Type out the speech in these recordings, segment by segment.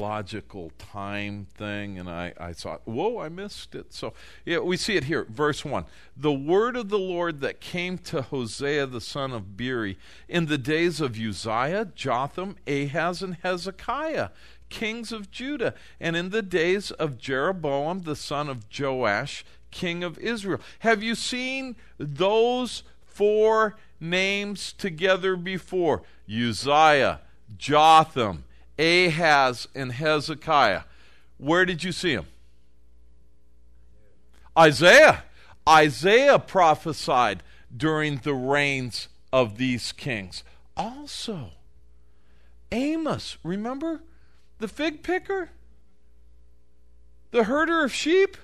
logical time thing, and I, I thought, whoa, I missed it. So, yeah, we see it here, verse 1. The word of the Lord that came to Hosea the son of Beeri in the days of Uzziah, Jotham, Ahaz, and Hezekiah, kings of Judah, and in the days of Jeroboam the son of Joash, king of Israel. Have you seen those four names together before? Uzziah, Jotham, Ahaz, and Hezekiah. Where did you see them? Isaiah. Isaiah prophesied during the reigns of these kings. Also, Amos, remember the fig picker? The herder of sheep?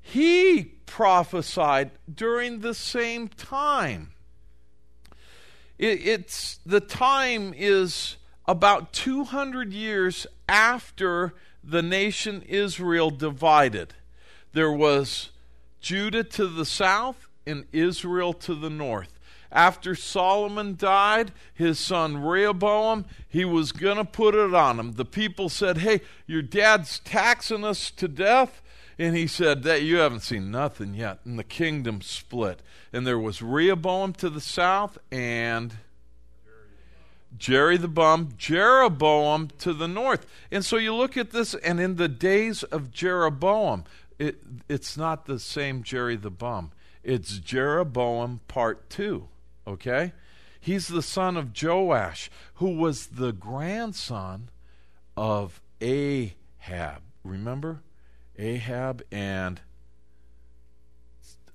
He prophesied during the same time. It, it's the time is about 200 years after the nation Israel divided. There was Judah to the south and Israel to the north. After Solomon died, his son Rehoboam, he was going to put it on him. The people said, Hey, your dad's taxing us to death. And he said, That you haven't seen nothing yet. And the kingdom split. And there was Rehoboam to the south and Jerry the bum, Jeroboam to the north. And so you look at this, and in the days of Jeroboam, it, it's not the same Jerry the bum. It's Jeroboam part two. Okay? He's the son of Joash, who was the grandson of Ahab. Remember? Ahab and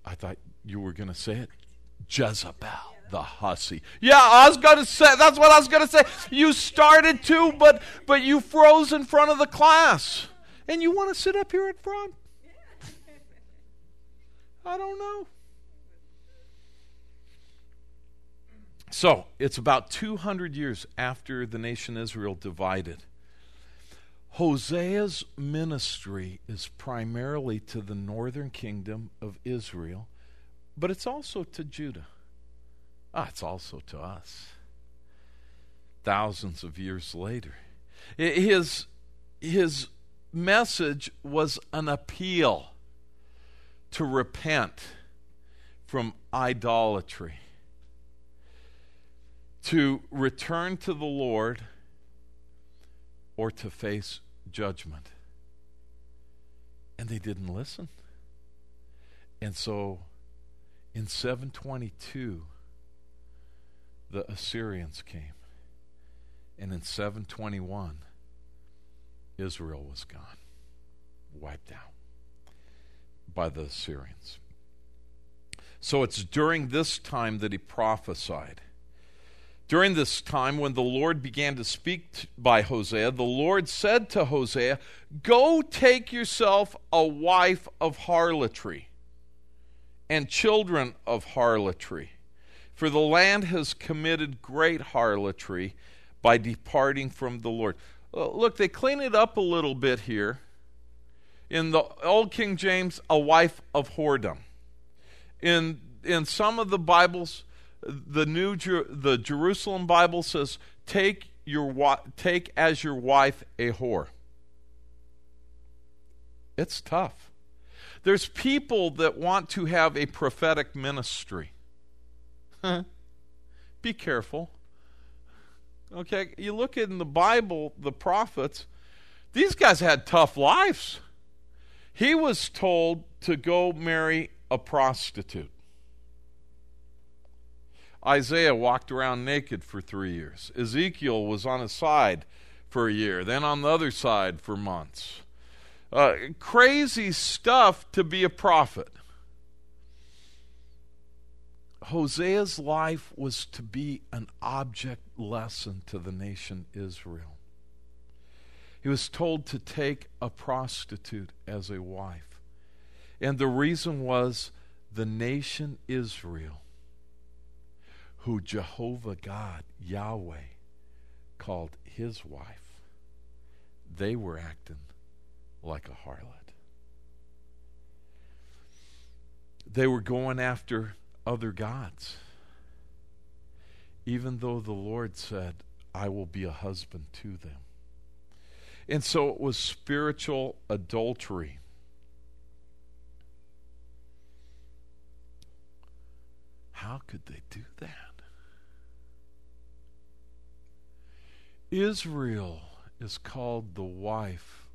I thought you were going to say it Jezebel the hussy. Yeah, I was gonna say that's what I was gonna say. You started to, but but you froze in front of the class. And you want to sit up here at front? I don't know. So, it's about 200 years after the nation Israel divided. Hosea's ministry is primarily to the northern kingdom of Israel, but it's also to Judah. Ah, it's also to us. Thousands of years later. His, his message was an appeal to repent from idolatry, to return to the Lord, or to face judgment. And they didn't listen. And so in 722, the Assyrians came. And in 721, Israel was gone, wiped out by the Assyrians. So it's during this time that he prophesied. During this time, when the Lord began to speak by Hosea, the Lord said to Hosea, Go take yourself a wife of harlotry and children of harlotry for the land has committed great harlotry by departing from the Lord. Uh, look, they clean it up a little bit here. In the Old King James, a wife of whoredom. In in some of the Bibles, the new the Jerusalem Bible says, "Take your take as your wife a whore." It's tough. There's people that want to have a prophetic ministry. Be careful. Okay, you look in the Bible, the prophets, these guys had tough lives. He was told to go marry a prostitute. Isaiah walked around naked for three years. Ezekiel was on his side for a year, then on the other side for months. Uh, crazy stuff to be a prophet. Hosea's life was to be an object lesson to the nation Israel. He was told to take a prostitute as a wife. And the reason was the nation Israel, who Jehovah God, Yahweh, called his wife, they were acting like a harlot. They were going after other gods. Even though the Lord said, I will be a husband to them. And so it was spiritual adultery. How could they do that? Israel is called the wife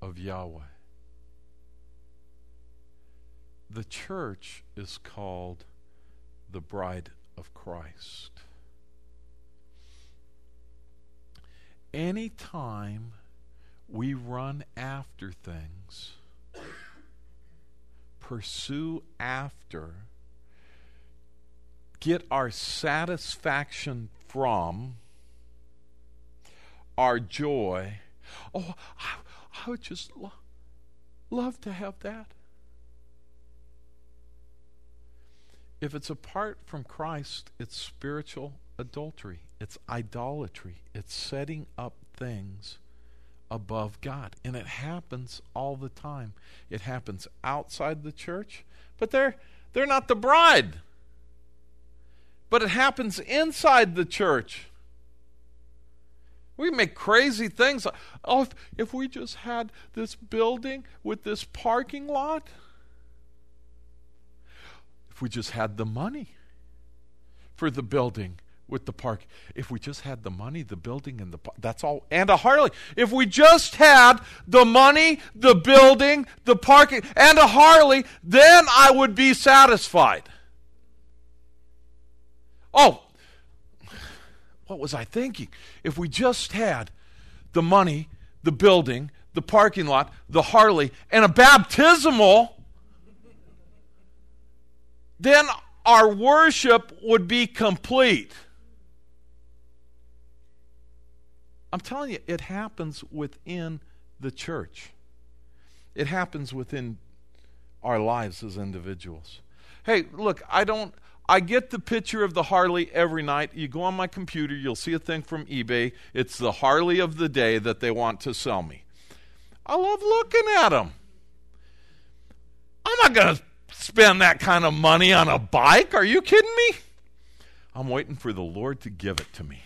of Yahweh. The church is called the bride of Christ. Anytime we run after things, pursue after, get our satisfaction from, our joy. Oh, I, I would just lo- love to have that. If it's apart from Christ, it's spiritual adultery, it's idolatry, it's setting up things above God. And it happens all the time. It happens outside the church, but they're they're not the bride. But it happens inside the church. We make crazy things. Oh, if, if we just had this building with this parking lot, if we just had the money for the building with the park, if we just had the money, the building, and the that's all, and a Harley. If we just had the money, the building, the parking, and a Harley, then I would be satisfied. Oh, what was I thinking? If we just had the money, the building, the parking lot, the Harley, and a baptismal, then our worship would be complete. I'm telling you, it happens within the church. It happens within our lives as individuals. Hey, look, I don't I get the picture of the Harley every night. You go on my computer, you'll see a thing from eBay. It's the Harley of the day that they want to sell me. I love looking at them. I'm not going to spend that kind of money on a bike. Are you kidding me? I'm waiting for the Lord to give it to me.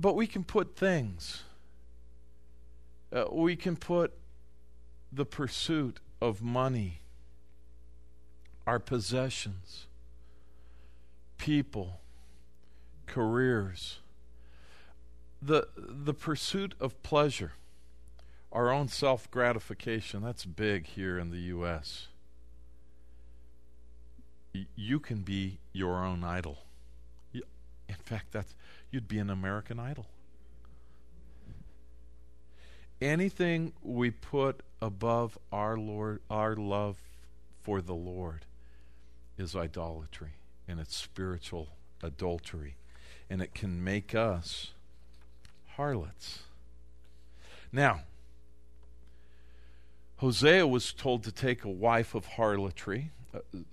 But we can put things, uh, we can put the pursuit of money, our possessions, people, careers, the, the pursuit of pleasure, our own self gratification. That's big here in the U.S. You can be your own idol. In fact, that's you'd be an American Idol. Anything we put above our Lord, our love for the Lord, is idolatry, and it's spiritual adultery, and it can make us harlots. Now, Hosea was told to take a wife of harlotry,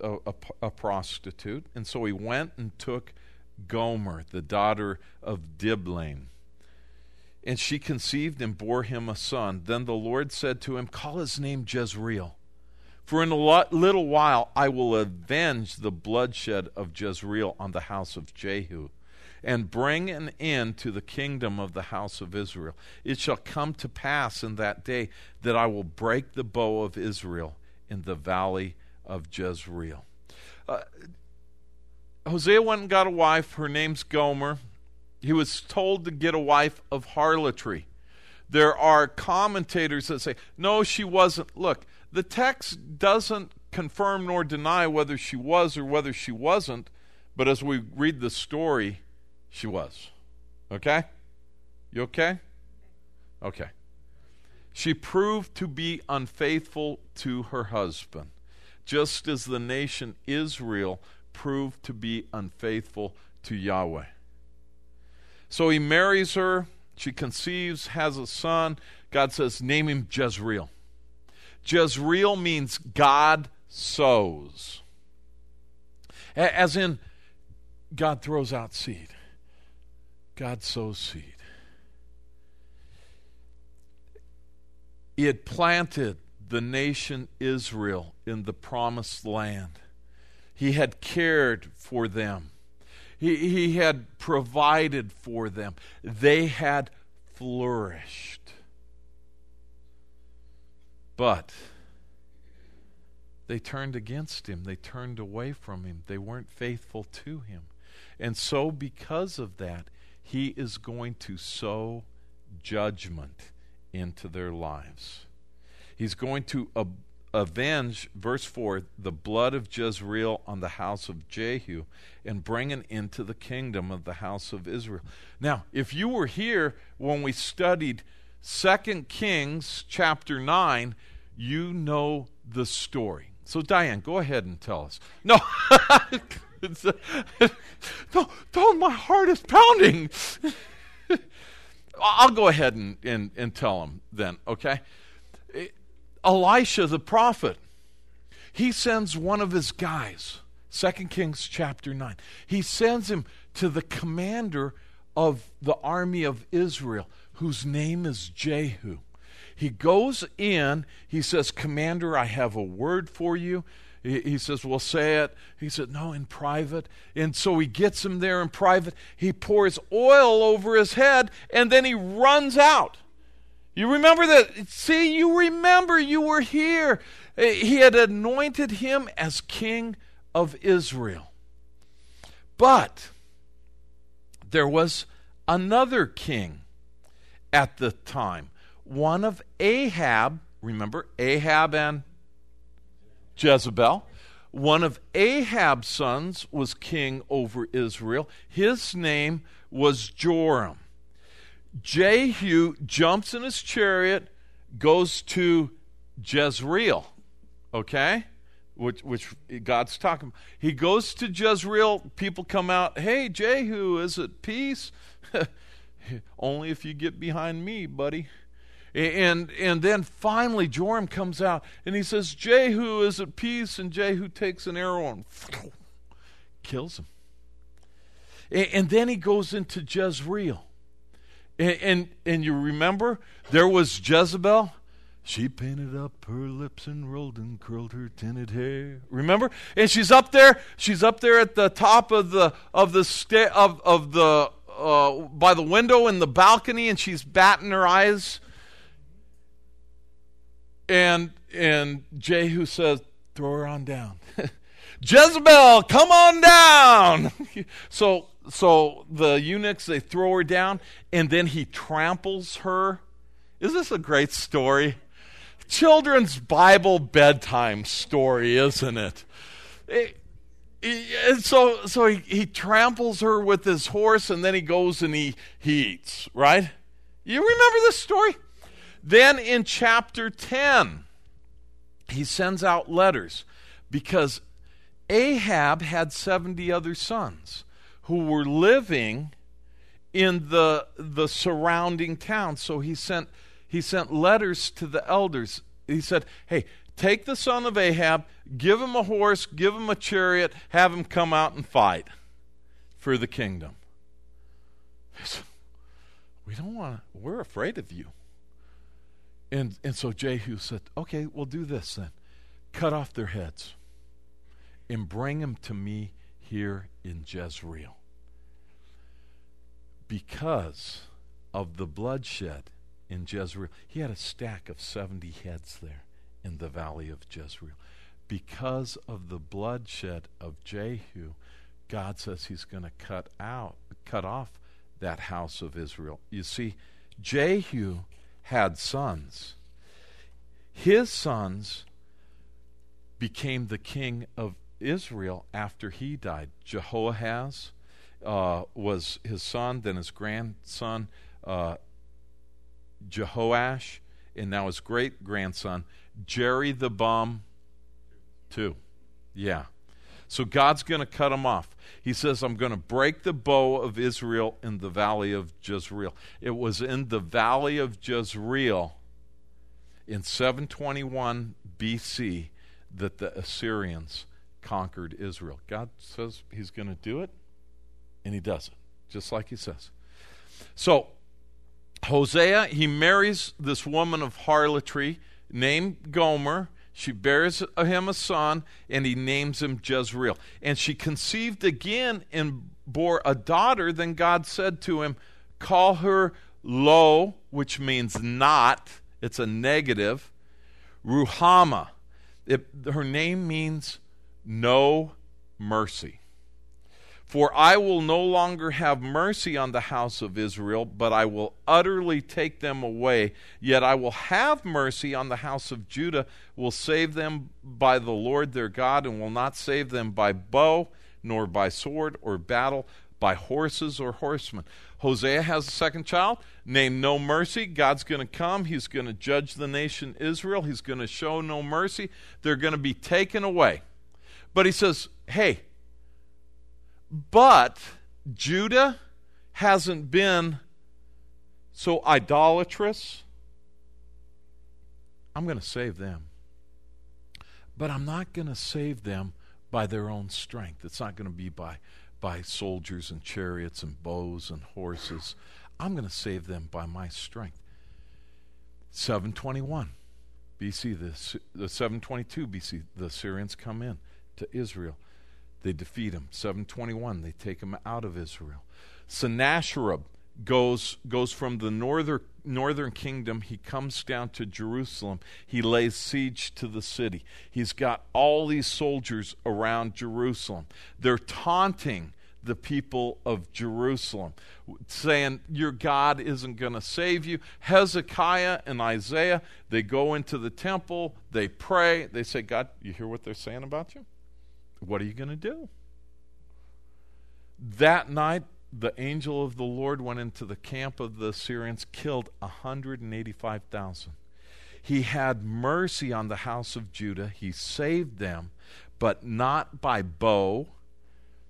a, a, a, prostitute, and so he went and took Gomer, the daughter of Diblaim. And she conceived and bore him a son. Then the Lord said to him, Call his name Jezreel. For in a little while I will avenge the bloodshed of Jezreel on the house of Jehu, and bring an end to the kingdom of the house of Israel. It shall come to pass in that day that I will break the bow of Israel in the valley of Jezreel. Uh, Hosea went and got a wife. Her name's Gomer. He was told to get a wife of harlotry. There are commentators that say, no, she wasn't. Look, the text doesn't confirm nor deny whether she was or whether she wasn't, but as we read the story, she was. Okay? You okay? Okay. She proved to be unfaithful to her husband, just as the nation Israel proved to be unfaithful to Yahweh. So he marries her. She conceives, has a son. God says, Name him Jezreel. Jezreel means God sows. As in, God throws out seed, God sows seed. He had planted the nation Israel in the promised land. He had cared for them. he, he had provided for them. They had flourished. But they turned against him. They turned away from him. They weren't faithful to him. And so, because of that, he is going to sow judgment into their lives. He's going to ab- avenge, verse 4, the blood of Jezreel on the house of Jehu and bring it into the kingdom of the house of Israel. Now, if you were here when we studied 2 Kings chapter 9, you know the story. So, Diane, go ahead and tell us. No, no, no, my heart is pounding. I'll go ahead and, and, and tell him then, okay? Elisha the prophet, he sends one of his guys, 2 Kings chapter 9. He sends him to the commander of the army of Israel, whose name is Jehu. He goes in, he says, Commander, I have a word for you. He, he says, Well, say it. He said, No, in private. And so he gets him there in private. He pours oil over his head, and then he runs out. You remember that? See, you remember you were here. Eh, he had anointed him as king of Israel. But there was another king at the time, one of Ahab. Remember Ahab and Jezebel. One of Ahab's sons was king over Israel. His name was Joram. Jehu jumps in his chariot, goes to Jezreel, okay? Which, which God's talking. about. He goes to Jezreel. People come out. Hey, Jehu, is it peace? Only if you get behind me, buddy. And and then finally Joram comes out and he says, Jehu is at peace, and Jehu takes an arrow and kills him. And, and then he goes into Jezreel. And, and, and you remember there was Jezebel. She painted up her lips and rolled and curled her tinted hair. Remember? And she's up there. She's up there at the top of the of the sta- of of the uh, by the window in the balcony, and she's batting her eyes. And and Jehu says, "Throw her on down." Jezebel, come on down. so so the eunuchs they throw her down and then he tramples her. Is this a great story? Children's bible bedtime story isn't it, it, it so so he, he tramples her with his horse and then he goes and he, he eats right? You remember this story then in chapter 10 he sends out letters because ahab had 70 other sons who were living in the the surrounding towns. So he sent he sent letters to the elders. He said, "Hey, take the son of Ahab, give him a horse, give him a chariot, have him come out and fight for the kingdom." We don't want to, we're afraid of you. And and so Jehu said, "Okay, we'll do this then. Cut off their heads and bring them to me here in Jezreel because of the bloodshed in Jezreel. He had a stack of 70 heads there in the valley of Jezreel. Because of the bloodshed of Jehu, God says he's going to cut out cut off that house of Israel. You see, Jehu had sons. His sons became the king of Israel after he died. Jehoahaz uh, was his son, then his grandson uh, Jehoash, and now his great grandson Jerry the Bum, too. Yeah. So God's going to cut him off. He says, I'm going to break the bow of Israel in the valley of Jezreel. It was in the valley of Jezreel in 721 BC that the Assyrians conquered Israel. God says he's going to do it, and he does it, just like he says. So, Hosea, he marries this woman of harlotry named Gomer. She bears him a son, and he names him Jezreel. And she conceived again and bore a daughter, then God said to him, Call her Lo, which means not, it's a negative, Ruhama. It, her name means no mercy. For I will no longer have mercy on the house of Israel, but I will utterly take them away. Yet I will have mercy on the house of Judah, will save them by the Lord their God, and will not save them by bow, nor by sword or battle, by horses or horsemen. Hosea has a second child named No Mercy. God's going to come. He's going to judge the nation Israel. He's going to show no mercy. They're going to be taken away. But he says, hey, but Judah hasn't been so idolatrous. I'm going to save them. But I'm not going to save them by their own strength. It's not going to be by, by soldiers and chariots and bows and horses. I'm going to save them by my strength. 721 BC, the, the 722 BC, the Assyrians come in to Israel. They defeat him. 721, they take him out of Israel. Sennacherib goes goes from the northern northern kingdom. He comes down to Jerusalem. He lays siege to the city. He's got all these soldiers around Jerusalem. They're taunting the people of Jerusalem saying your God isn't going to save you. Hezekiah and Isaiah they go into the temple. They pray. They say God you hear what they're saying about you what are you going to do? That night, the angel of the Lord went into the camp of the Assyrians, killed 185,000. He had mercy on the house of Judah. He saved them, but not by bow,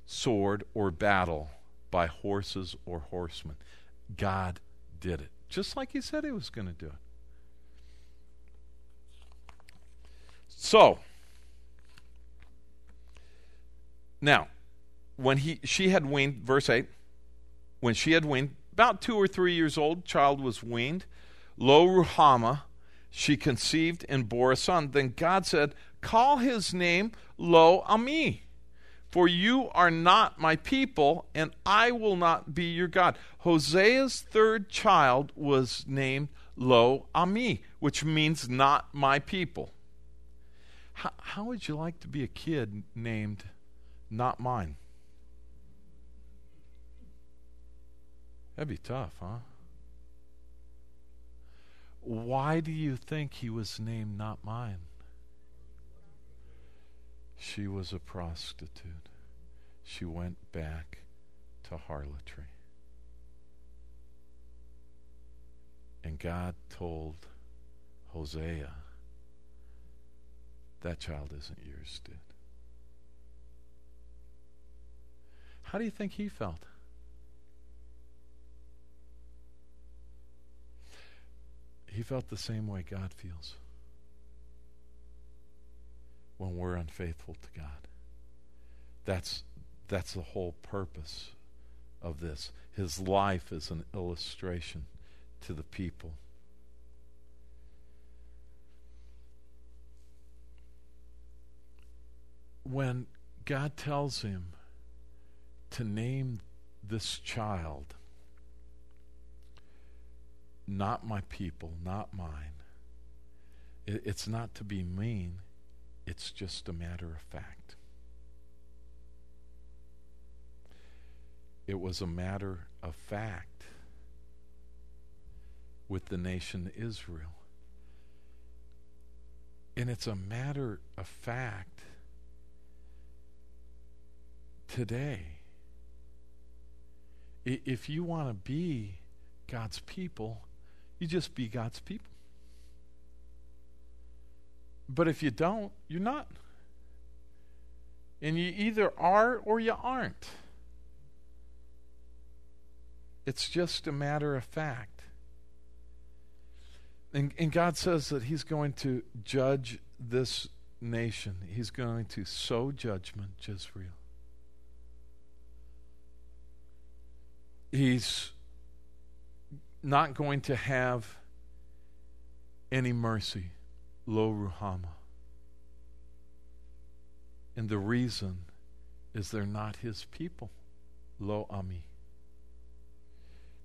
sword, or battle, by horses or horsemen. God did it, just like He said He was going to do it. So, Now, when he she had weaned, verse 8, when she had weaned, about two or three years old, child was weaned, Lo Ruhamah, she conceived and bore a son. Then God said, Call his name Lo Ami, for you are not my people, and I will not be your God. Hosea's third child was named Lo Ami, which means not my people. How, how would you like to be a kid named not mine. That'd be tough, huh? Why do you think he was named not mine? She was a prostitute. She went back to harlotry. And God told Hosea, that child isn't yours, dude. How do you think he felt? He felt the same way God feels when we're unfaithful to God. That's that's the whole purpose of this. His life is an illustration to the people. When God tells him to name this child not my people, not mine. It, it's not to be mean, it's just a matter of fact. It was a matter of fact with the nation Israel. And it's a matter of fact today. If you want to be God's people, you just be God's people. But if you don't, you're not. And you either are or you aren't. It's just a matter of fact. And, and God says that He's going to judge this nation, He's going to sow judgment, Jezreel. He's not going to have any mercy, lo ruhama. And the reason is they're not his people. lo ami.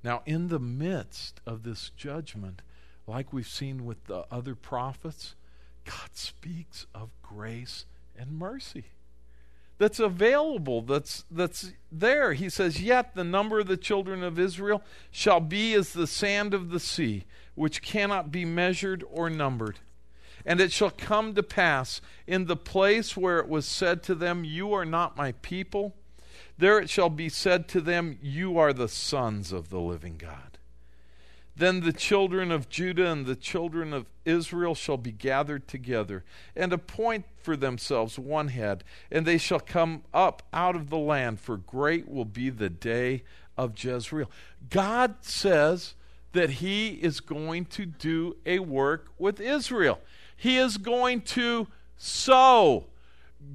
Now, in the midst of this judgment, like we've seen with the other prophets, God speaks of grace and mercy that's available, that's, that's there. He says, Yet the number of the children of Israel shall be as the sand of the sea, which cannot be measured or numbered. And it shall come to pass in the place where it was said to them, You are not my people, there it shall be said to them, You are the sons of the living God. Then the children of Judah and the children of Israel shall be gathered together, and appoint for themselves one head, and they shall come up out of the land, for great will be the day of Jezreel. God says that He is going to do a work with Israel. He is going to sow.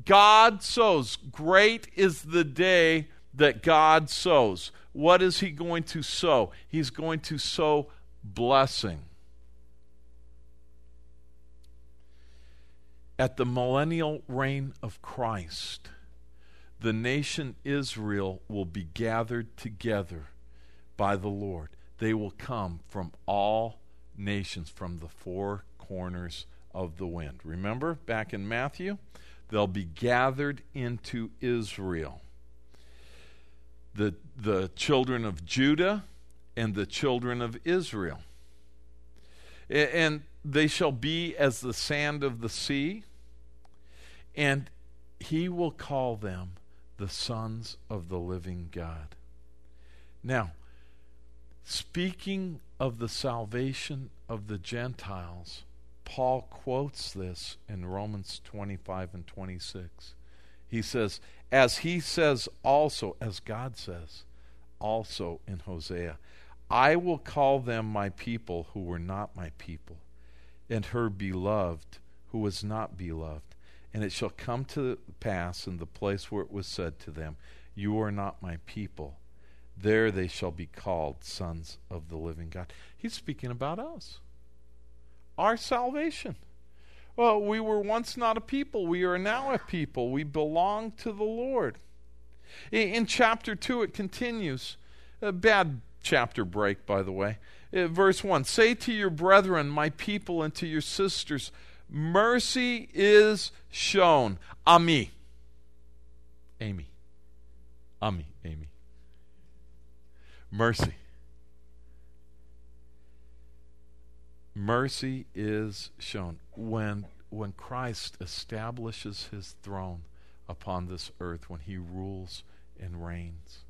God sows. Great is the day that God sows what is he going to sow? He's going to sow blessing. At the millennial reign of Christ, the nation Israel will be gathered together by the Lord. They will come from all nations, from the four corners of the wind. Remember back in Matthew? They'll be gathered into Israel the, the children of Judah and the children of Israel. And they shall be as the sand of the sea, and he will call them the sons of the living God. Now, speaking of the salvation of the Gentiles, Paul quotes this in Romans 25 and 26. He says, as he says also, as God says also in Hosea, I will call them my people who were not my people, and her beloved who was not beloved. And it shall come to pass in the place where it was said to them, You are not my people. There they shall be called sons of the living God. He's speaking about us, our salvation. Well, we were once not a people. We are now a people. We belong to the Lord. In, chapter 2, it continues. A bad chapter break, by the way. Uh, verse 1 Say to your brethren, my people, and to your sisters, mercy is shown. Ami. Amy. Ami, Amy. Mercy. Mercy is shown. When when Christ establishes his throne upon this earth when he rules and reigns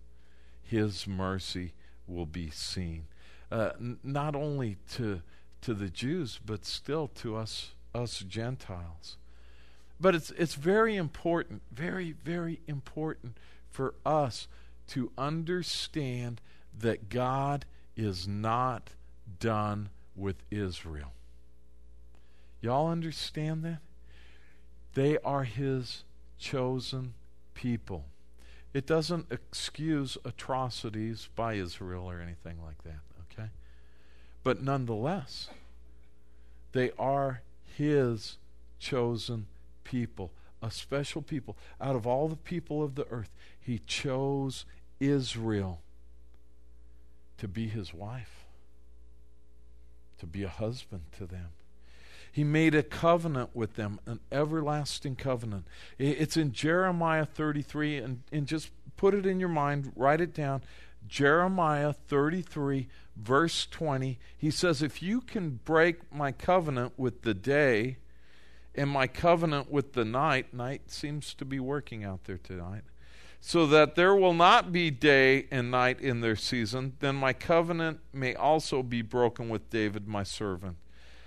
his mercy will be seen. Uh, n- not only to to the Jews but still to us us Gentiles. But it's it's very important very very important for us to understand that God is not done with Israel. Y'all understand that? They are his chosen people. It doesn't excuse atrocities by Israel or anything like that, okay? But nonetheless, they are his chosen people, a special people. Out of all the people of the earth, he chose Israel to be his wife to be a husband to them. He made a covenant with them, an everlasting covenant. It's in Jeremiah 33, and, and just put it in your mind, write it down. Jeremiah 33, verse 20. He says, If you can break my covenant with the day and my covenant with the night, night seems to be working out there tonight so that there will not be day and night in their season, then my covenant may also be broken with David my servant,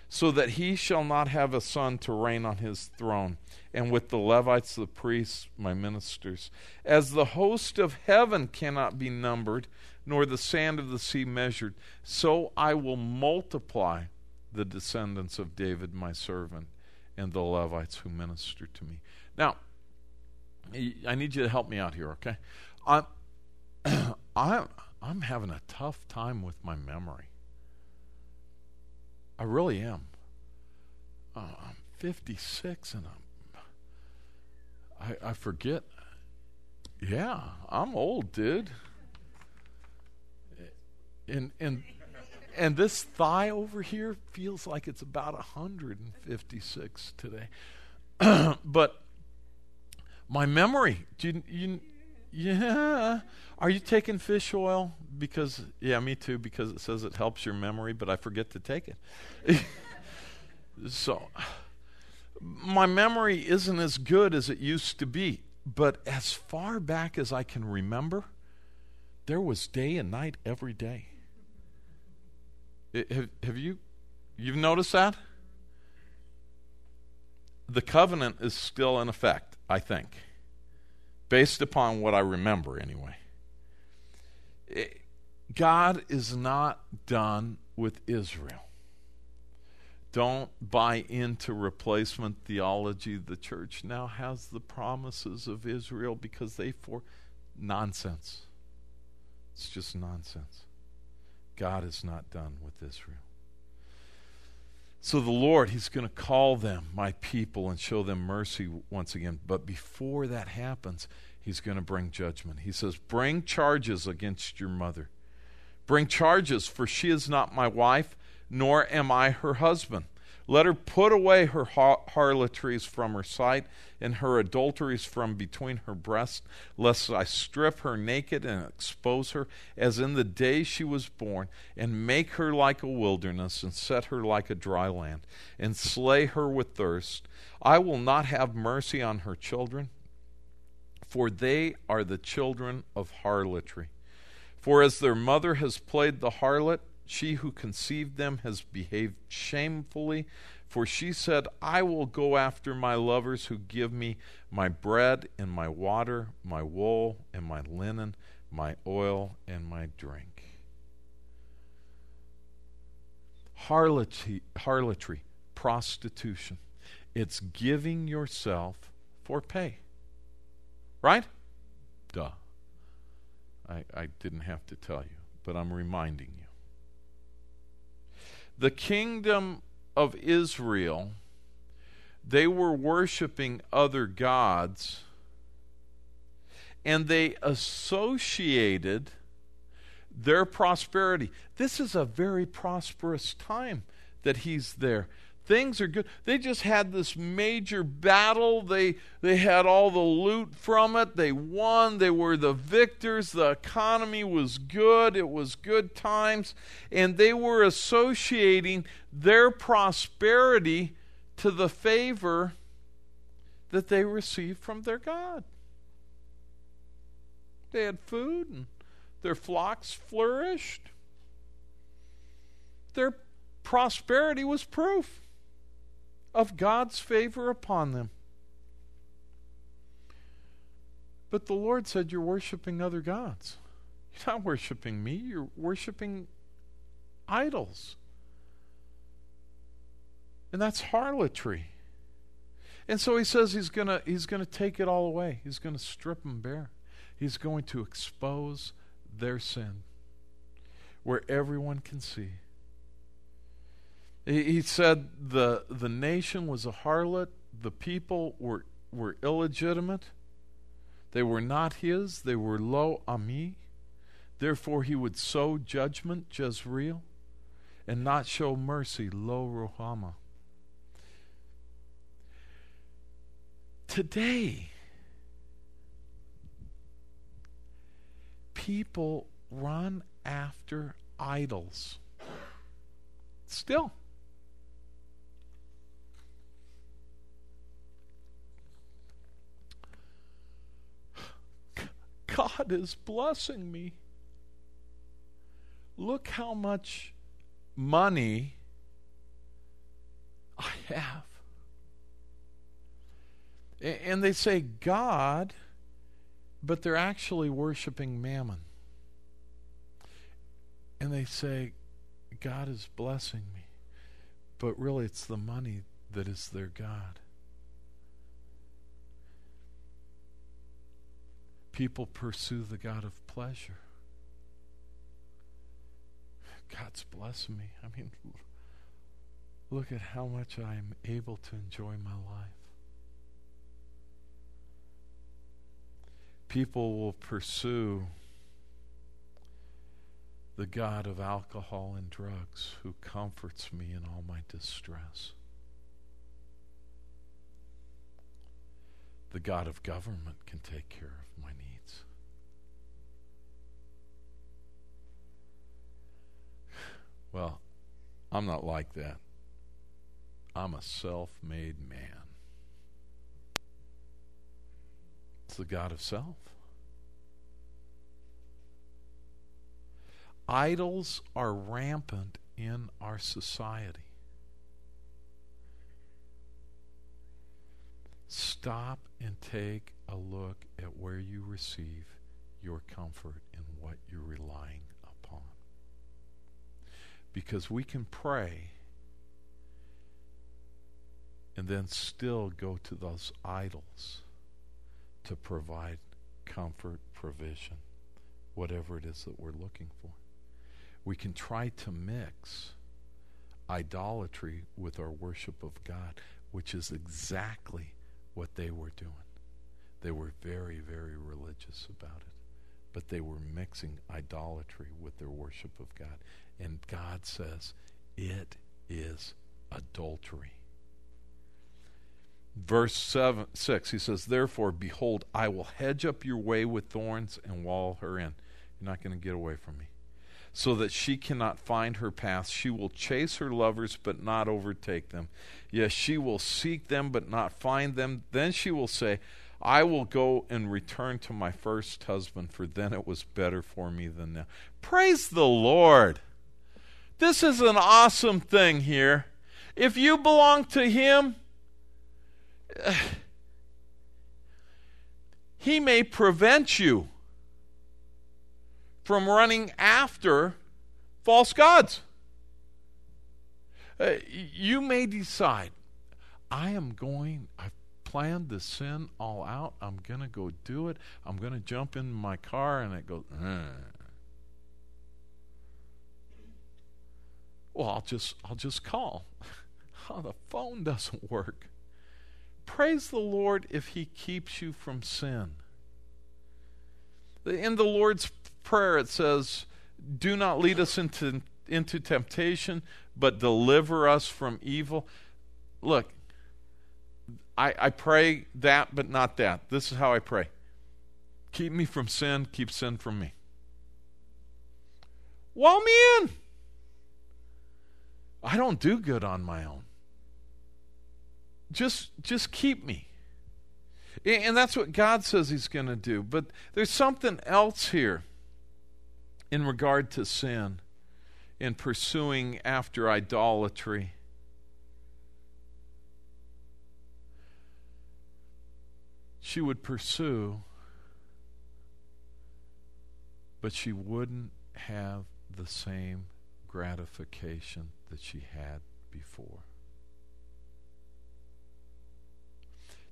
so that he shall not have a son to reign on his throne, and with the Levites the priests my ministers. As the host of heaven cannot be numbered, nor the sand of the sea measured, so I will multiply the descendants of David my servant and the Levites who minister to me. Now, I need you to help me out here, okay? I'm, I'm, I'm having a tough time with my memory. I really am. Uh, I'm 56 and I'm, I, I forget. Yeah, I'm old, dude. And, and, and this thigh over here feels like it's about 156 today. but my memory, you, you, yeah. Are you taking fish oil? Because, yeah, me too, because it says it helps your memory, but I forget to take it. so, my memory isn't as good as it used to be. But as far back as I can remember, there was day and night every day. Have, have you you've noticed that? The covenant is still in effect, I think based upon what I remember anyway. It, God is not done with Israel. Don't buy into replacement theology. The church now has the promises of Israel because they for nonsense. It's just nonsense. God is not done with Israel. So the Lord, He's going to call them my people and show them mercy once again. But before that happens, He's going to bring judgment. He says, Bring charges against your mother. Bring charges, for she is not my wife, nor am I her husband. Let her put away her harlotries from her sight and her adulteries from between her breasts, lest I strip her naked and expose her as in the day she was born, and make her like a wilderness, and set her like a dry land, and slay her with thirst. I will not have mercy on her children, for they are the children of harlotry. For as their mother has played the harlot, she who conceived them has behaved shamefully, for she said, I will go after my lovers who give me my bread and my water, my wool and my linen, my oil and my drink. Harlotry, harlotry prostitution. It's giving yourself for pay. Right? Duh. I, I didn't have to tell you, but I'm reminding you the kingdom of Israel, they were worshiping other gods and they associated their prosperity. This is a very prosperous time that he's there things are good. They just had this major battle. They they had all the loot from it. They won. They were the victors. The economy was good. It was good times, and they were associating their prosperity to the favor that they received from their God. They had food and their flocks flourished. Their prosperity was proof of God's favor upon them. But the Lord said, You're worshiping other gods. You're not worshiping me, you're worshiping idols. And that's harlotry. And so he says he's going to he's going to take it all away. He's going to strip them bare. He's going to expose their sin where everyone can see. He said the, the nation was a harlot, the people were, were illegitimate, they were not his, they were lo ami. Therefore, he would sow judgment, Jezreel, and not show mercy, lo rohama. Today, people run after idols. Still. God is blessing me. Look how much money I have. And they say God, but they're actually worshiping mammon. And they say, God is blessing me. But really, it's the money that is their God. People pursue the God of pleasure. God's blessing me. I mean, look at how much I am able to enjoy my life. People will pursue the God of alcohol and drugs who comforts me in all my distress. The God of government can take care of my needs. Well, I'm not like that. I'm a self made man. It's the God of self. Idols are rampant in our society. Stop and take a look at where you receive your comfort and what you're relying. Because we can pray and then still go to those idols to provide comfort, provision, whatever it is that we're looking for we can try to mix idolatry with our worship of God, which is exactly what they were doing. They were very, very religious about it, but they were mixing idolatry with their worship of God. And God says it is adultery. Verse seven, 6, he says, Therefore, behold, I will hedge up your way with thorns and wall her in. You're not going to get away from me so that she cannot find her path. She will chase her lovers, but not overtake them. Yes, she will seek them, but not find them. Then she will say, I will go and return to my first husband, for then it was better for me than now. Praise the Lord. This is an awesome thing here. If you belong to Him, He may prevent you from running after false gods. Uh, you may decide, I am going, I've planned the sin all out. I'm going to go do it. I'm going to jump in my car and it goes, well, I'll just, I'll just call. oh, the phone doesn't work. Praise the Lord if He keeps you from sin. In the Lord's prayer, it says, Do not lead us into, into temptation, but deliver us from evil. Look, I, I pray that, but not that. This is how I pray keep me from sin, keep sin from me. Wall me in. I don't do good on my own. Just just keep me. And that's what God says he's going to do. But there's something else here in regard to sin, in pursuing after idolatry. She would pursue, but she wouldn't have the same gratification that she had before.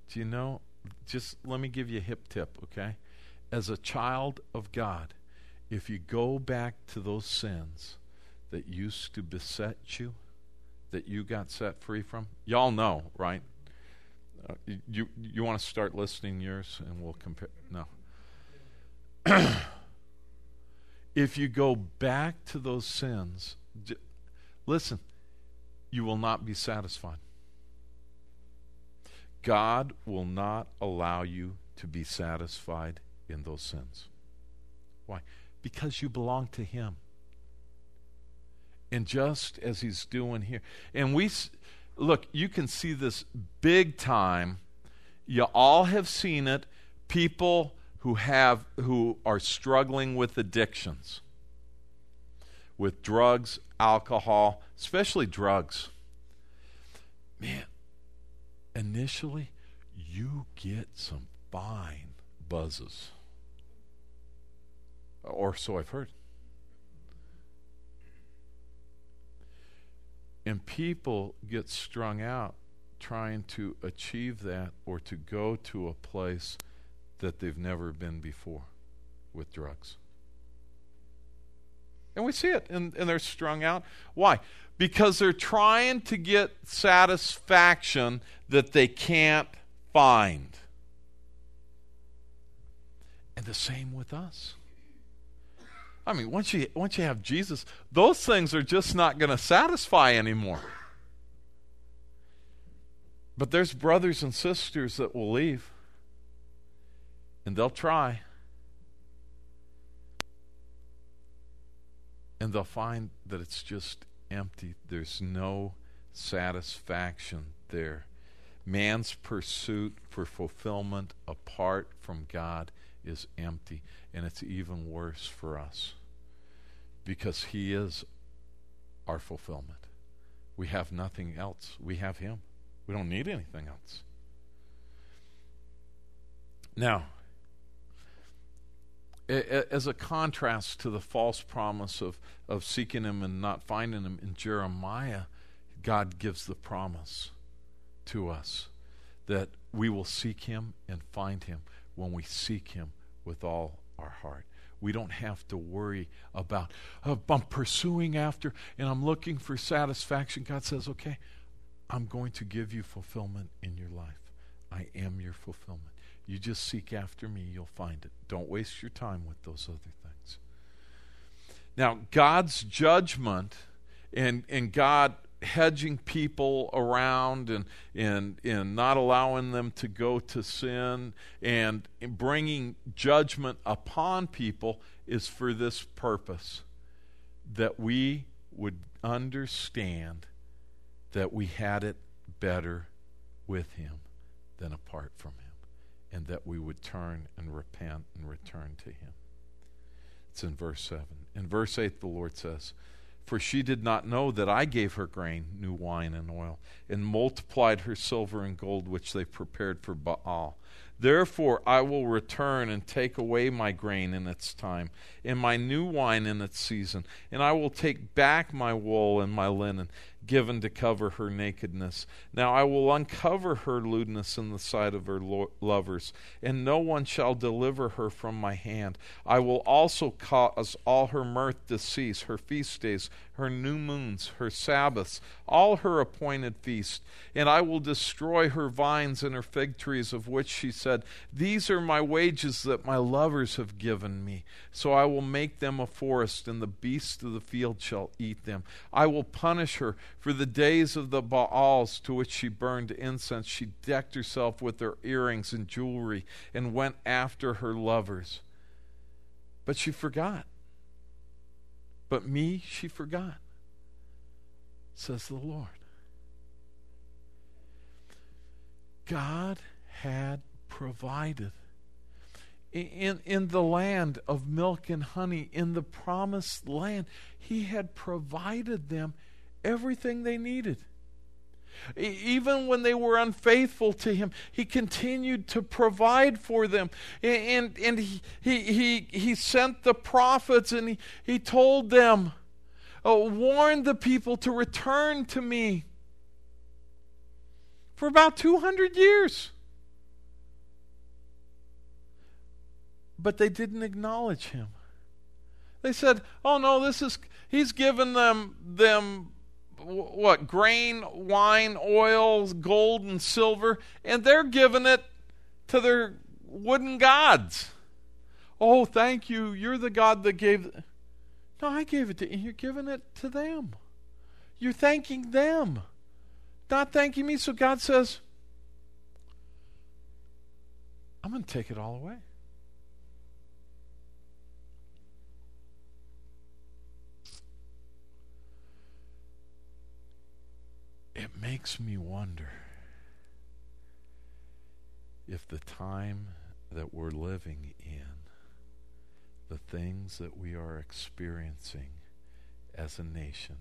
Do you know? Just let me give you a hip tip, okay? As a child of God, if you go back to those sins that used to beset you, that you got set free from, y'all know, right? Uh, you you want to start listing yours, and we'll compare. No. if you go back to those sins, listen, you will not be satisfied. God will not allow you to be satisfied in those sins. Why? Because you belong to Him. And just as He's doing here, and we look, you can see this big time. You all have seen it. People who have who are struggling with addictions, with drugs, alcohol, especially drugs. Man, initially you get some fine buzzes. Or so I've heard. And people get strung out trying to achieve that or to go to a place that they've never been before with drugs. And we see it, and, and they're strung out. Why? Because they're trying to get satisfaction that they can't find. And the same with us. I mean, once you once you have Jesus, those things are just not going to satisfy anymore. But there's brothers and sisters that will leave. And they'll try. And they'll find that it's just empty. There's no satisfaction there. Man's pursuit for fulfillment apart from God is empty. And it's even worse for us because He is our fulfillment. We have nothing else, we have Him. We don't need anything else. Now, as a contrast to the false promise of, of seeking him and not finding him in Jeremiah, God gives the promise to us that we will seek him and find him when we seek him with all our heart. We don't have to worry about, oh, I'm pursuing after and I'm looking for satisfaction. God says, okay, I'm going to give you fulfillment in your life. I am your fulfillment. You just seek after me, you'll find it. Don't waste your time with those other things. Now, God's judgment and, and God hedging people around and, and, and not allowing them to go to sin and bringing judgment upon people is for this purpose that we would understand that we had it better with Him than apart from Him, and that we would turn and repent and return to Him. It's in verse 7. In verse 8, the Lord says, For she did not know that I gave her grain, new wine, and oil, and multiplied her silver and gold which they prepared for Baal. Therefore, I will return and take away my grain in its time, and my new wine in its season, and I will take back my wool and my linen, given to cover her nakedness. Now I will uncover her lewdness in the sight of her lo- lovers, and no one shall deliver her from my hand. I will also cause all her mirth to cease, her feast days, her new moons, her Sabbaths, all her appointed feasts. And I will destroy her vines and her fig trees, of which she said, These are my wages that my lovers have given me. So I will make them a forest, and the beasts of the field shall eat them. I will punish her for the days of the Baals to which she burned incense. She decked herself with her earrings and jewelry and went after her lovers. But she forgot but me she forgot, says the Lord. God had provided. In, in the land of milk and honey, in the promised land, He had provided them everything they needed. Even when they were unfaithful to him, he continued to provide for them. And, and he, he, he, he sent the prophets and he, he told them, oh, warn the people to return to me for about 200 years. But they didn't acknowledge him. They said, "Oh no, this is he's given them them what grain, wine, oil, gold, and silver, and they're giving it to their wooden gods. Oh, thank you. You're the God that gave. No, I gave it to you. You're giving it to them. You're thanking them, not thanking me. So God says, I'm going to take it all away. It makes me wonder if the time that we're living in, the things that we are experiencing as a nation,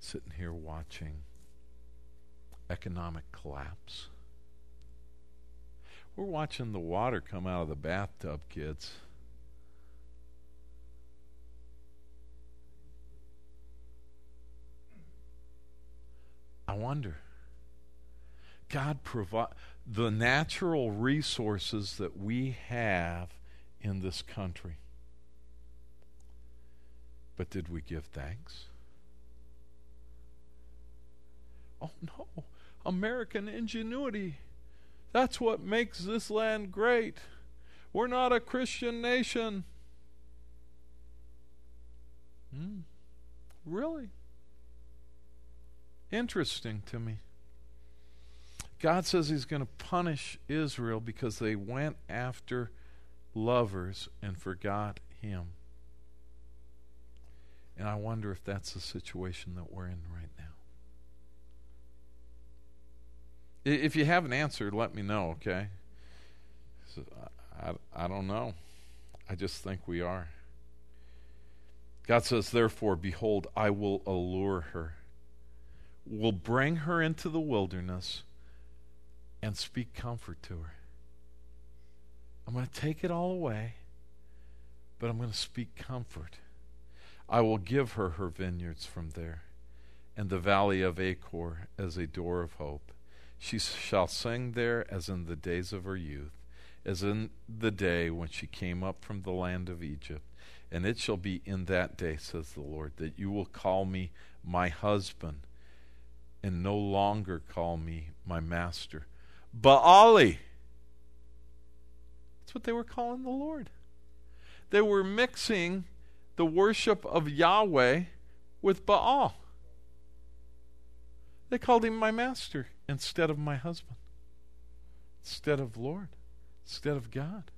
sitting here watching economic collapse. We're watching the water come out of the bathtub, kids. I wonder. God provide the natural resources that we have in this country. But did we give thanks? Oh no. American ingenuity. That's what makes this land great. We're not a Christian nation. Hmm. Really? Interesting to me. God says He's going to punish Israel because they went after lovers and forgot Him. And I wonder if that's the situation that we're in right now. If you have an answer, let me know, okay? So I, I don't know. I just think we are. God says, Therefore, behold, I will allure her, will bring her into the wilderness, and speak comfort to her. I'm going to take it all away, but I'm going to speak comfort. I will give her her vineyards from there, and the valley of Achor as a door of hope. She shall sing there as in the days of her youth, as in the day when she came up from the land of Egypt. And it shall be in that day, says the Lord, that you will call me my husband, and no longer call me my master. Baali. That's what they were calling the Lord. They were mixing the worship of Yahweh with Baal. They called him my master instead of my husband, instead of Lord, instead of God.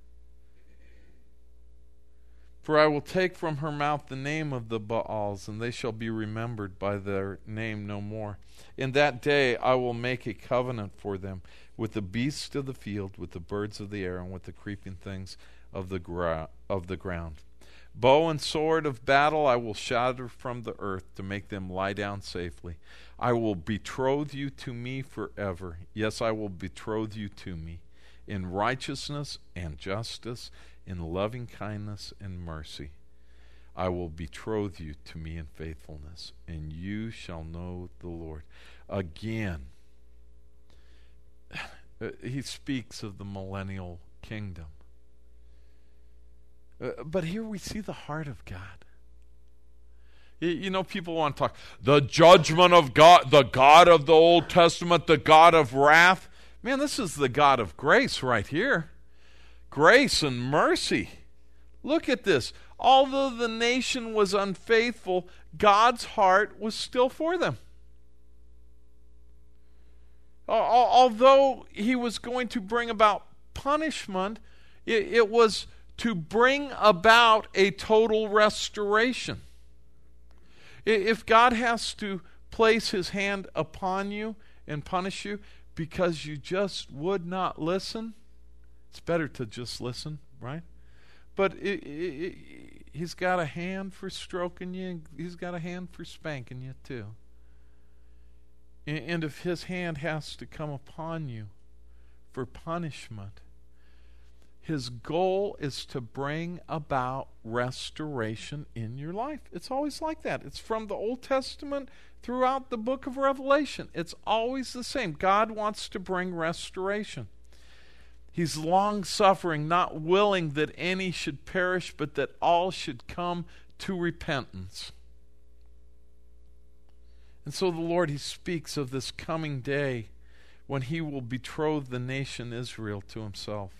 For I will take from her mouth the name of the Baals, and they shall be remembered by their name no more. In that day I will make a covenant for them with the beasts of the field, with the birds of the air, and with the creeping things of the, of the ground. Bow and sword of battle I will shatter from the earth to make them lie down safely. I will betroth you to me forever. Yes, I will betroth you to me in righteousness and justice, in loving kindness and mercy. I will betroth you to me in faithfulness, and you shall know the Lord. Again, he speaks of the millennial kingdom. Uh, but here we see the heart of God. You know, people want to talk the judgment of God, the God of the Old Testament, the God of wrath. Man, this is the God of grace right here. Grace and mercy. Look at this. Although the nation was unfaithful, God's heart was still for them. Although he was going to bring about punishment, it was to bring about a total restoration. If God has to place his hand upon you and punish you because you just would not listen, it's better to just listen, right? But it, it, it, he's got a hand for stroking you, he's got a hand for spanking you too. And if his hand has to come upon you for punishment, his goal is to bring about restoration in your life. It's always like that. It's from the Old Testament throughout the book of Revelation. It's always the same. God wants to bring restoration. He's long suffering, not willing that any should perish, but that all should come to repentance. And so the Lord, He speaks of this coming day when He will betroth the nation Israel to Himself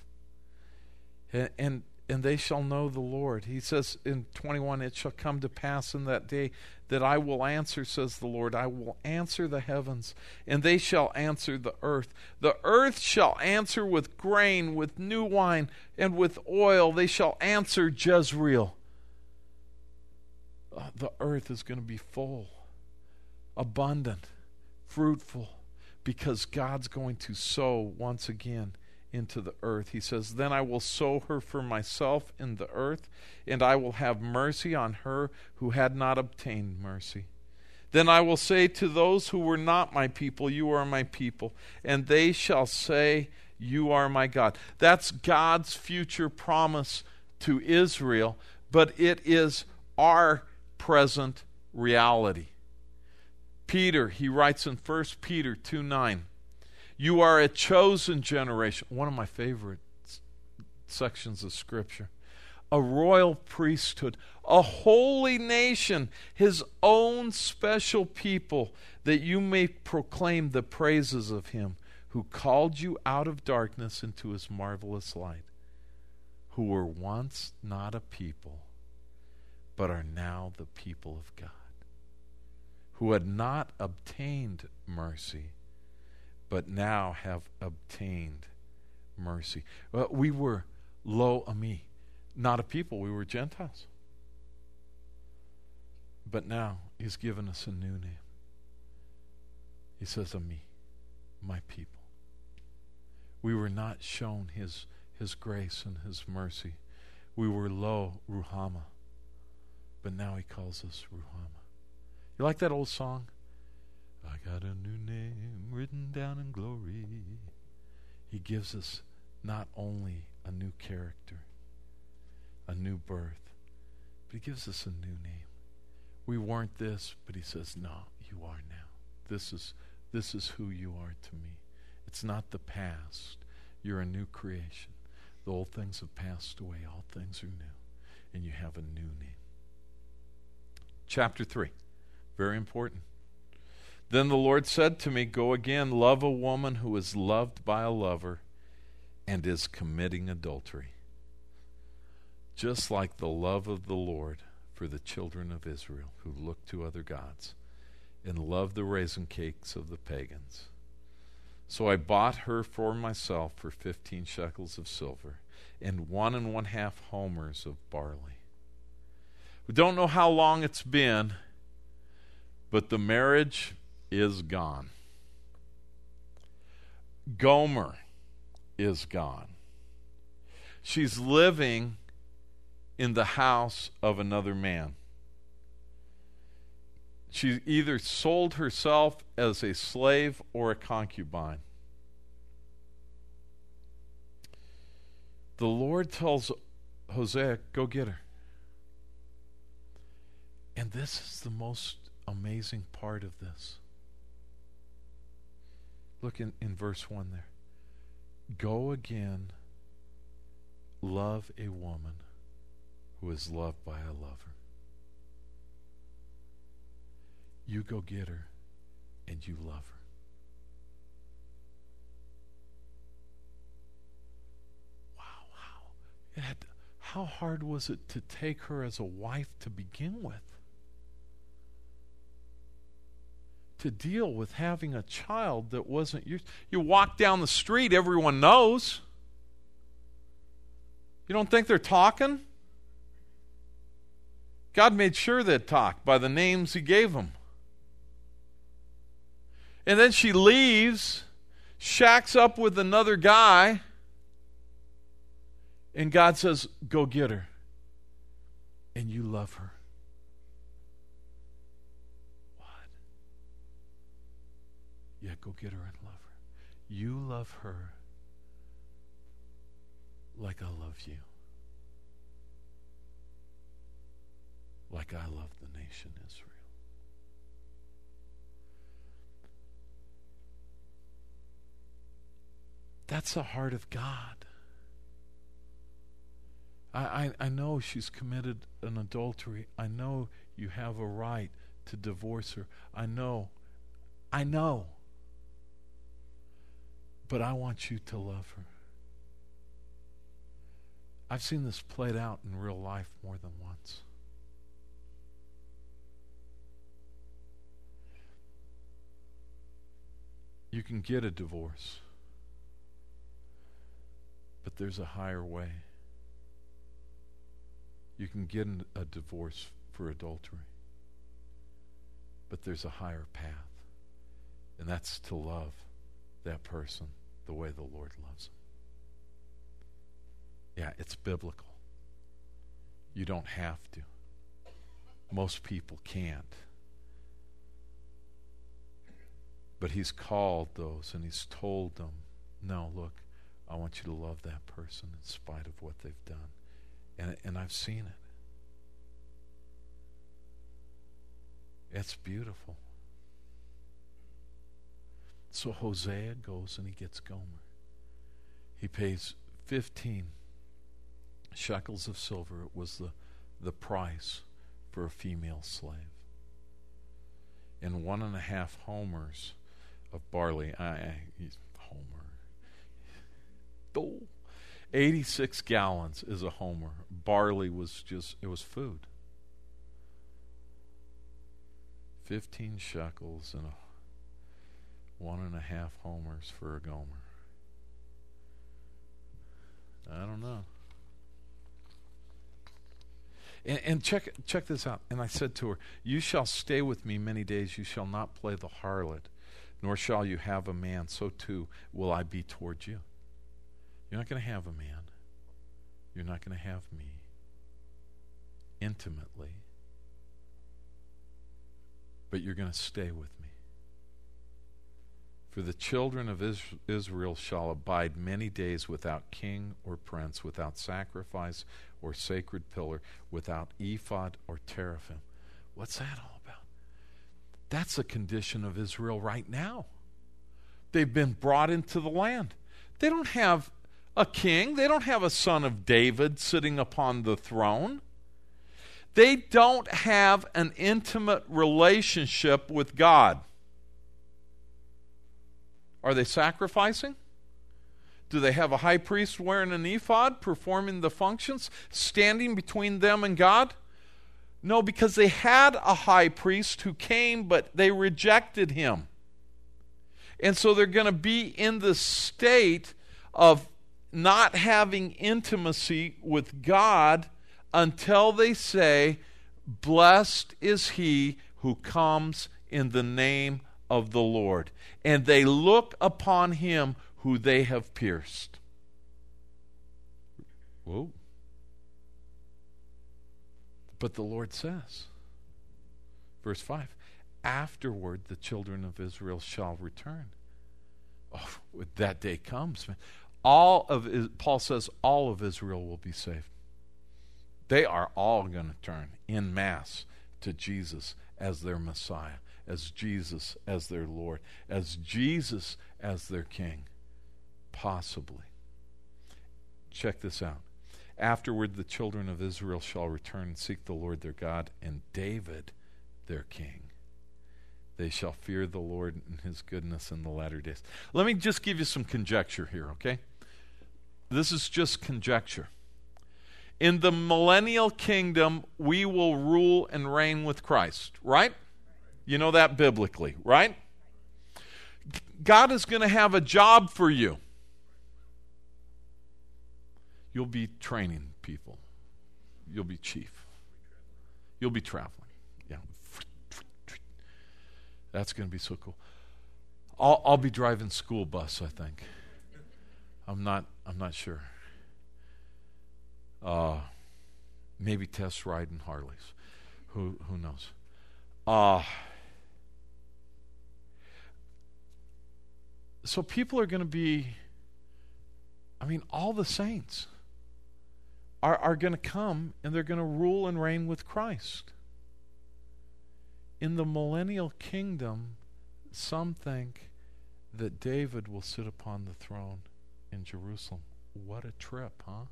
and, and and they shall know the Lord. He says in 21, It shall come to pass in that day that I will answer, says the Lord. I will answer the heavens, and they shall answer the earth. The earth shall answer with grain, with new wine, and with oil. They shall answer Jezreel. Uh, the earth is going to be full, abundant, fruitful, because God's going to sow once again into the earth. He says, Then I will sow her for myself in the earth, and I will have mercy on her who had not obtained mercy. Then I will say to those who were not my people, You are my people, and they shall say, You are my God. That's God's future promise to Israel, but it is our present reality. Peter, he writes in 1 Peter 2 9. You are a chosen generation. One of my favorite sections of Scripture. A royal priesthood, a holy nation, his own special people, that you may proclaim the praises of him who called you out of darkness into his marvelous light, who were once not a people, but are now the people of God, who had not obtained mercy, but now have obtained mercy. Well, we were lo ami, not a people, we were Gentiles. But now he's given us a new name. He says, Ami, my people. We were not shown his, his grace and his mercy. We were lo, Ruhama. But now he calls us Ruhama. You like that old song? I got a new name written down in glory. He gives us not only a new character, a new birth, but he gives us a new name. We weren't this, but he says, No, you are now. This is this is who you are to me. It's not the past. You're a new creation. The old things have passed away, all things are new, and you have a new name. Chapter 3. Very important. Then the Lord said to me, Go again, love a woman who is loved by a lover and is committing adultery. Just like the love of the Lord for the children of Israel who look to other gods and love the raisin cakes of the pagans. So I bought her for myself for fifteen shekels of silver and one and one half homers of barley. We don't know how long it's been, but the marriage is gone. Gomer is gone. She's living in the house of another man. She either sold herself as a slave or a concubine. The Lord tells Hosea, Go get her. And this is the most amazing part of this. Look in, in verse 1 there. Go again, love a woman who is loved by a lover. You go get her and you love her. Wow, wow. Had, how hard was it to take her as a wife to begin with? To deal with having a child that wasn't yours. You walk down the street, everyone knows. You don't think they're talking? God made sure they'd talk by the names He gave them. And then she leaves, shacks up with another guy, and God says, Go get her. And you love her. What? Yeah, go get her and love her. You love her like I love you. like I love the nation Israel. That's the heart of God. I, I, I know she's committed an adultery. I know you have a right to divorce her. I know. I know. But I want you to love her. I've seen this played out in real life more than once. You can get a divorce, but there's a higher way. You can get a divorce for adultery, but there's a higher path, and that's to love that person the way the Lord loves them. Yeah, it's biblical. You don't have to. Most people can't. But he's called those and he's told them, no, look, I want you to love that person in spite of what they've done. And, and I've seen it. It's beautiful. So Hosea goes and he gets Gomer. He pays 15 shekels of silver. It was the, the price for a female slave. And one and a half homers of barley. I, I Homer. Oh, 86 gallons is a homer. Barley was just, it was food. 15 shekels and a one and a half homers for a gomer. I don't know. And, and, check check this out. And I said to her, "You shall stay with me many days. You shall not play the harlot, nor shall you have a man. So too will I be toward you. You're not going to have a man. You're not going to have me intimately, but you're going to stay with me." For the children of Israel shall abide many days without king or prince, without sacrifice or sacred pillar, without ephod or teraphim. What's that all about? That's the condition of Israel right now. They've been brought into the land. They don't have a king, they don't have a son of David sitting upon the throne. They don't have an intimate relationship with God. Are they sacrificing? Do they have a high priest wearing an ephod performing the functions, standing between them and God? No, because they had a high priest who came, but they rejected him. And so they're going to be in the state of not having intimacy with God until they say, Blessed is he who comes in the name of the Lord, and they look upon him who they have pierced. Whoa. But the Lord says, verse 5 Afterward, the children of Israel shall return. Oh, that day comes. All of Paul says all of Israel will be saved. They are all going to turn in mass to Jesus as their Messiah as Jesus as their Lord, as Jesus as their King. Possibly. Check this out. Afterward, the children of Israel shall return and seek the Lord their God and David their King. They shall fear the Lord and his goodness in the latter days. Let me just give you some conjecture here, okay? This is just conjecture. In the millennial kingdom, we will rule and reign with Christ, right? You know that biblically, right? God is going to have a job for you. You'll be training people. You'll be chief. You'll be traveling. Yeah. That's going to be so cool. I'll, I'll be driving school bus, I think. I'm not I'm not sure. Uh, maybe test riding Harleys. Who who knows? Uh so people are going to be, I mean, all the saints are, are going to come and they're going to rule and reign with Christ. In the millennial kingdom, some think that David will sit upon the throne in Jerusalem. What a trip, huh?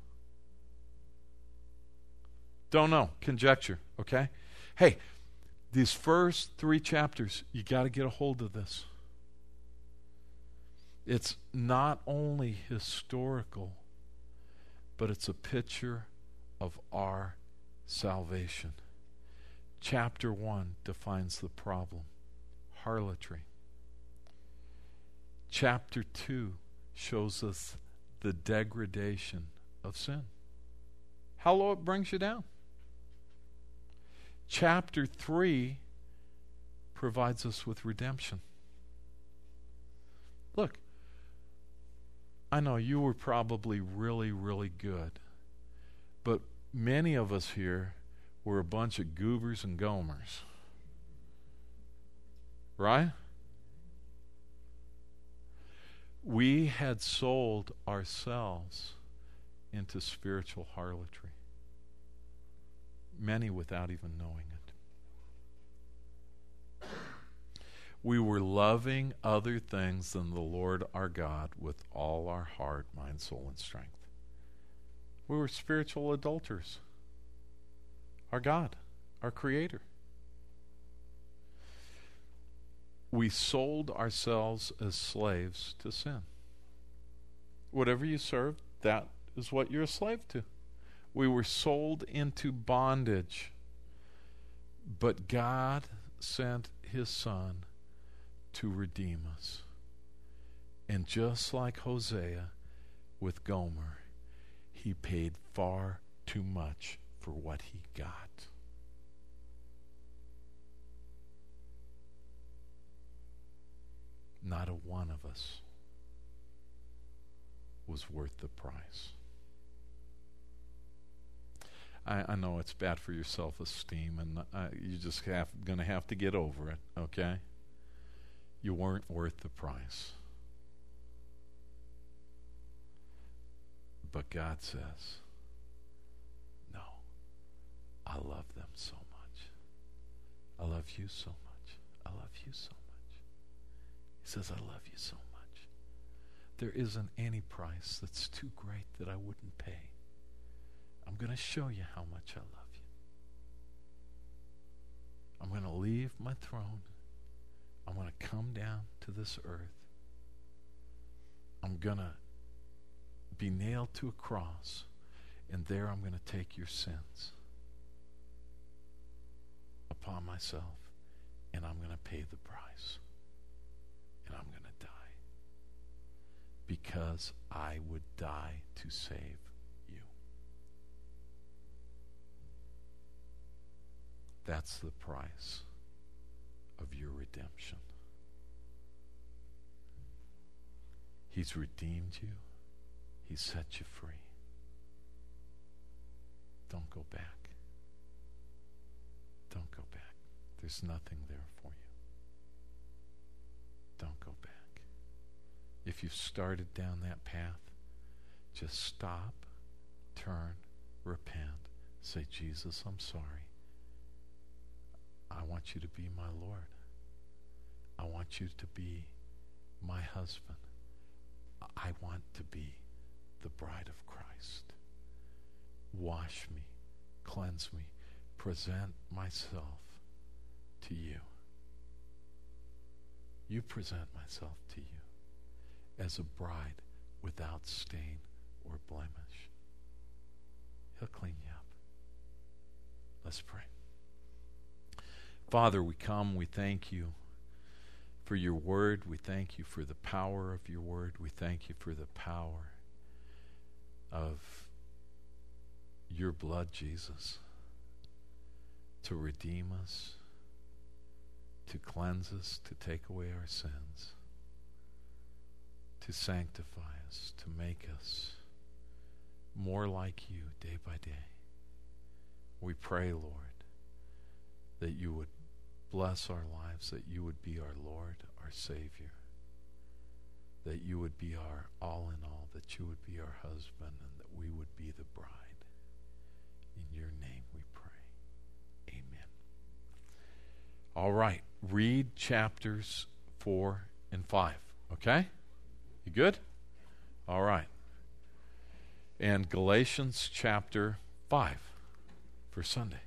Don't know. Conjecture, okay? Hey, these first three chapters, you got to get a hold of this. It's not only historical, but it's a picture of our salvation. Chapter 1 defines the problem harlotry. Chapter 2 shows us the degradation of sin, how low it brings you down. Chapter 3 provides us with redemption. Look, I know you were probably really, really good. But many of us here were a bunch of goobers and gomers. Right? We had sold ourselves into spiritual harlotry, many without even knowing it. We were loving other things than the Lord our God with all our heart, mind, soul, and strength. We were spiritual adulterers. Our God, our Creator. We sold ourselves as slaves to sin. Whatever you serve, that is what you're a slave to. We were sold into bondage. But God sent his son to redeem us. And just like Hosea with Gomer, he paid far too much for what he got. Not a one of us was worth the price. I, I know it's bad for your self esteem, and uh, you just going to have to get over it, okay? You weren't worth the price. But God says, No, I love them so much. I love you so much. I love you so much. He says, I love you so much. There isn't any price that's too great that I wouldn't pay. I'm going to show you how much I love you. I'm going to leave my throne. I'm going to come down to this earth. I'm going to be nailed to a cross, and there I'm going to take your sins upon myself, and I'm going to pay the price, and I'm going to die because I would die to save you. That's the price of your redemption. He's redeemed you. He set you free. Don't go back. Don't go back. There's nothing there for you. Don't go back. If you've started down that path, just stop, turn, repent, say, Jesus, I'm sorry. I want you to be my Lord. I want you to be my husband. I want to be the bride of Christ. Wash me, cleanse me, present myself to you. You present myself to you as a bride without stain or blemish. He'll clean you up. Let's pray. Father, we come, we thank you for your word. We thank you for the power of your word. We thank you for the power of your blood, Jesus, to redeem us, to cleanse us, to take away our sins to sanctify us, to make us more like you day by day. We pray, Lord, that you would bless our lives, that you would be our Lord, our Savior, that you would be our all in all, that you would be our husband, and that we would be the bride. In your name we pray. Amen. All right, read chapters 4 and 5, okay? You good? All right. And Galatians chapter 5 for Sunday.